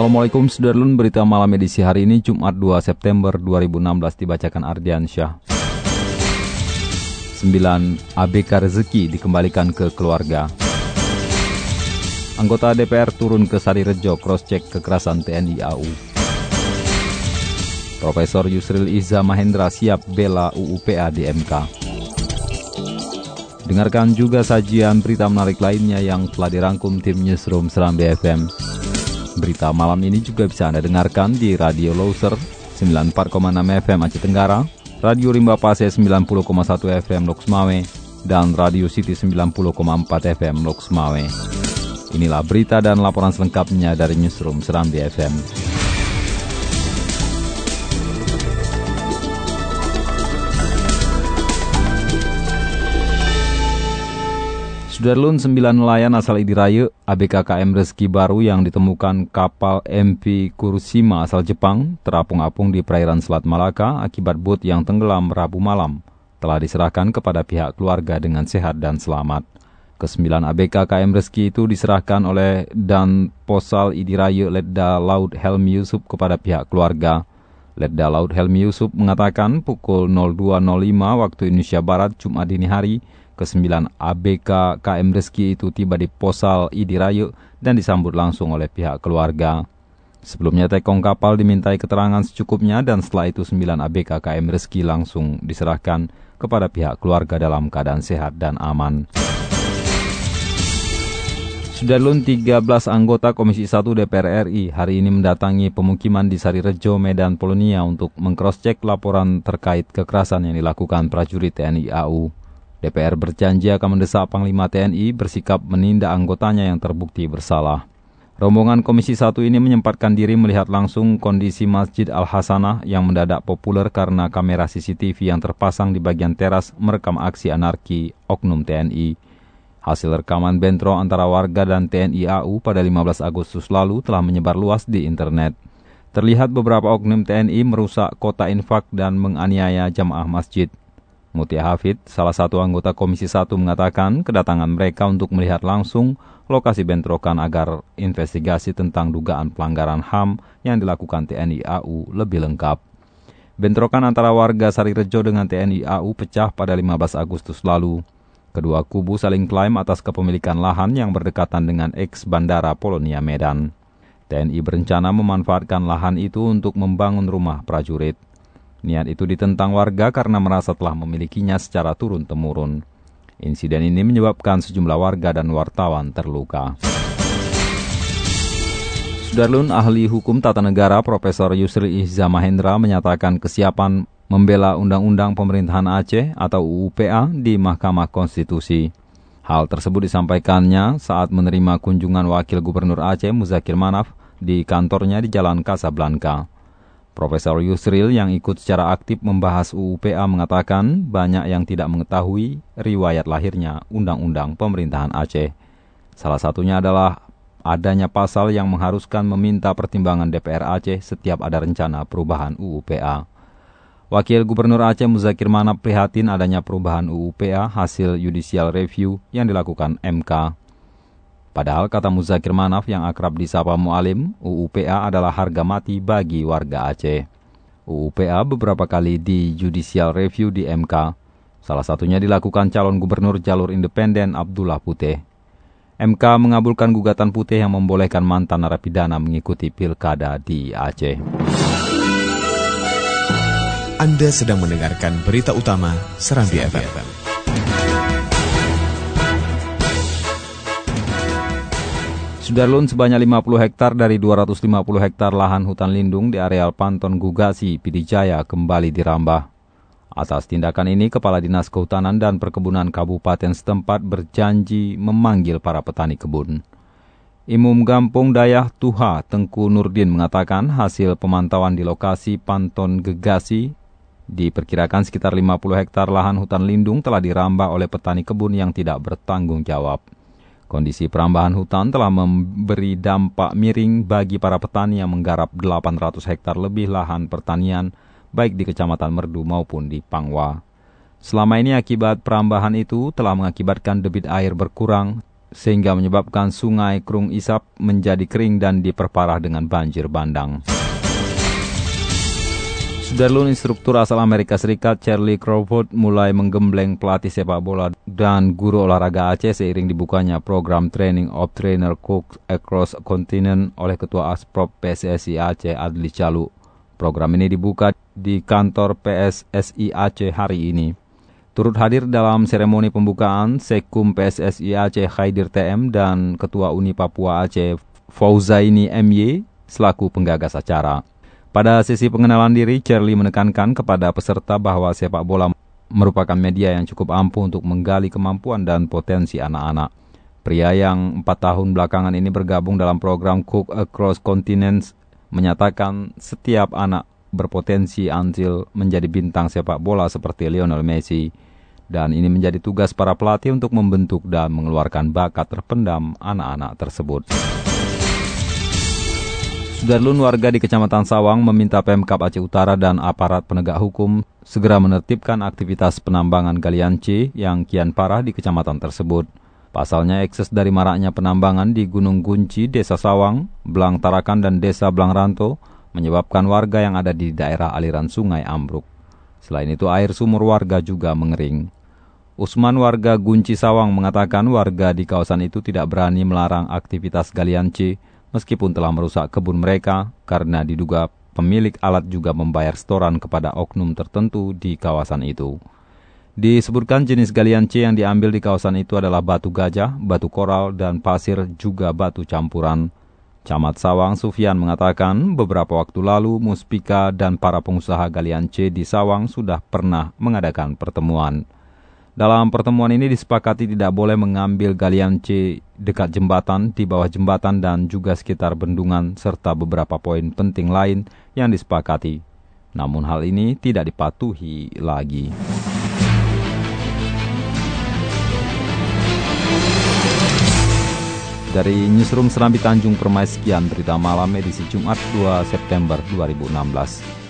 Assalamualaikum Sudarlun, berita malam edisi hari ini Jumat 2 September 2016 dibacakan Ardian Syah. 9. ABK rezeki dikembalikan ke keluarga. Anggota DPR turun ke Sari Rejo cross-check kekerasan TNI AU. Profesor Yusril Iza Mahendra siap bela UUPA di MK. Dengarkan juga sajian berita menarik lainnya yang telah dirangkum tim Newsroom Seram BFM. Berita malam ini juga bisa Anda dengarkan di Radio Loser 94,6 FM Aceh Tenggara, Radio Rimba Pase 90,1 FM Loks Mawé, dan Radio City 90,4 FM Loks Mawé. Inilah berita dan laporan selengkapnya dari Newsroom Serambi FM. Sudarlun 9 nelayan asal Idirayu, ABK KM Rezeki Baru yang ditemukan kapal MV Kurushima asal Jepang terapung-apung di perairan Selat Malaka akibat bot yang tenggelam Rabu malam telah diserahkan kepada pihak keluarga dengan sehat dan selamat. Kesembilan ABK KM Rezeki itu diserahkan oleh Dan Posal Idirayu Letda Laut Helmi Yusuf kepada pihak keluarga. Letda Laut Helmi Yusuf mengatakan pukul 02.05 waktu Indonesia Barat Jumat dini hari, ke-9 ABK KM Reski itu tiba di Posal Idirayu dan disambut langsung oleh pihak keluarga. Sebelumnya tekong kapal dimintai keterangan secukupnya dan setelah itu 9 ABK KM Reski langsung diserahkan kepada pihak keluarga dalam keadaan sehat dan aman. Sudarlun 13 anggota Komisi 1 DPR RI hari ini mendatangi pemukiman di Sari Rejo, Medan, Polonia untuk mengcross-check laporan terkait kekerasan yang dilakukan prajurit TNI AU. DPR berjanji akan mendesak Panglima TNI bersikap menindak anggotanya yang terbukti bersalah. Rombongan Komisi 1 ini menyempatkan diri melihat langsung kondisi Masjid Al-Hasanah yang mendadak populer karena kamera CCTV yang terpasang di bagian teras merekam aksi anarki Oknum TNI. Hasil rekaman bentrok antara warga dan TNI AU pada 15 Agustus lalu telah menyebar luas di internet. Terlihat beberapa oknum TNI merusak kota infak dan menganiaya jamaah masjid. Mutia Hafid, salah satu anggota Komisi 1 mengatakan kedatangan mereka untuk melihat langsung lokasi bentrokan agar investigasi tentang dugaan pelanggaran HAM yang dilakukan TNI AU lebih lengkap. Bentrokan antara warga Sarirejo dengan TNI AU pecah pada 15 Agustus lalu. Kedua kubu saling klaim atas kepemilikan lahan yang berdekatan dengan ex Bandara Polonia Medan. TNI berencana memanfaatkan lahan itu untuk membangun rumah prajurit. Niat itu ditentang warga karena merasa telah memilikinya secara turun-temurun. Insiden ini menyebabkan sejumlah warga dan wartawan terluka. Sudarlun ahli hukum tata negara Profesor Yusri Ihza Mahendra menyatakan kesiapan membela Undang-Undang Pemerintahan Aceh atau UUPA di Mahkamah Konstitusi. Hal tersebut disampaikannya saat menerima kunjungan Wakil Gubernur Aceh Muzakir Manaf di kantornya di Jalan Kasablanka. Profesor Yusril yang ikut secara aktif membahas UUPA mengatakan banyak yang tidak mengetahui riwayat lahirnya Undang-Undang Pemerintahan Aceh. Salah satunya adalah adanya pasal yang mengharuskan meminta pertimbangan DPR Aceh setiap ada rencana perubahan UUPA. Wakil Gubernur Aceh Muzakir Manap prihatin adanya perubahan UUPA hasil judicial review yang dilakukan MK. Padahal kata Muzakir Manaf yang akrab disapa Mu'alim, UUPA adalah harga mati bagi warga Aceh. UUPA beberapa kali di judicial review di MK, salah satunya dilakukan calon gubernur jalur independen Abdullah Putih. MK mengabulkan gugatan Putih yang membolehkan mantan narapidana mengikuti pilkada di Aceh. Anda sedang mendengarkan berita utama Serambi FM. Sudarlun sebanyak 50 hektar dari 250 hektar lahan hutan lindung di areal Panton Gugasi, Pidijaya kembali dirambah. Atas tindakan ini, Kepala Dinas Kehutanan dan Perkebunan Kabupaten setempat berjanji memanggil para petani kebun. Imum Gampung Dayah Tuha Tengku Nurdin mengatakan hasil pemantauan di lokasi Panton Gegasi diperkirakan sekitar 50 hektar lahan hutan lindung telah dirambah oleh petani kebun yang tidak bertanggung jawab. Kondisi perambahan hutan telah memberi dampak miring bagi para petani yang menggarap 800 hektar lebih lahan pertanian baik di Kecamatan Merdu maupun di Pangwa. Selama ini akibat perambahan itu telah mengakibatkan debit air berkurang sehingga menyebabkan sungai Krung Isap menjadi kering dan diperparah dengan banjir bandang. Sudarlun instruktur asal Amerika Serikat Charlie Crawford mulai menggembleng pelatih sepak bola dan guru olahraga Aceh seiring dibukanya program Training of Trainer Cook Across Continent oleh Ketua Asprop PSSI Aceh Adli Calu. Program ini dibuka di kantor PSSI Aceh hari ini. Turut hadir dalam seremoni pembukaan Sekum PSSI Aceh Khaidir TM dan Ketua Uni Papua Aceh Fauzaini MY selaku penggagas acara. Pada sesi pengenalan diri, Charlie menekankan kepada peserta bahwa sepak bola merupakan media yang cukup ampuh untuk menggali kemampuan dan potensi anak-anak. Pria yang empat tahun belakangan ini bergabung dalam program Cook Across Continents menyatakan setiap anak berpotensi Anzil menjadi bintang sepak bola seperti Lionel Messi. Dan ini menjadi tugas para pelatih untuk membentuk dan mengeluarkan bakat terpendam anak-anak tersebut. Sudarlun warga di Kecamatan Sawang meminta Pemkap Aceh Utara dan aparat penegak hukum segera menertibkan aktivitas penambangan galian C yang kian parah di kecamatan tersebut. Pasalnya ekses dari maraknya penambangan di Gunung Gunci, Desa Sawang, Belang Tarakan, dan Desa Belang Ranto menyebabkan warga yang ada di daerah aliran sungai ambruk. Selain itu air sumur warga juga mengering. Usman warga Gunci Sawang mengatakan warga di kawasan itu tidak berani melarang aktivitas galian C meskipun telah merusak kebun mereka karena diduga pemilik alat juga membayar setoran kepada oknum tertentu di kawasan itu. Disebutkan jenis galian C yang diambil di kawasan itu adalah batu gajah, batu koral, dan pasir juga batu campuran. Camat Sawang Sufyan mengatakan beberapa waktu lalu Muspika dan para pengusaha galian C di Sawang sudah pernah mengadakan pertemuan. Dalam pertemuan ini disepakati tidak boleh mengambil galian C dekat jembatan, di bawah jembatan dan juga sekitar bendungan serta beberapa poin penting lain yang disepakati. Namun hal ini tidak dipatuhi lagi. Dari Newsroom Serambi Tanjung Permai sekian berita malam edisi Jumat 2 September 2016.